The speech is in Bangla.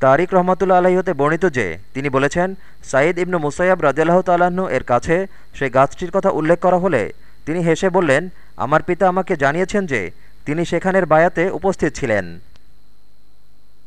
তারিক রহমতুল্লা আলাহী হতে বর্ণিত যে, তিনি বলেছেন, সাঈদ ইবনু মুসাইয়াব রাজিয়াল্লাহ তাল্লাহ্ন এর কাছে সেই গাছটির কথা উল্লেখ করা হলে তিনি হেসে বললেন, আমার পিতা আমাকে জানিয়েছেন যে, তিনি সেখানের বায়াতে উপস্থিত ছিলেন।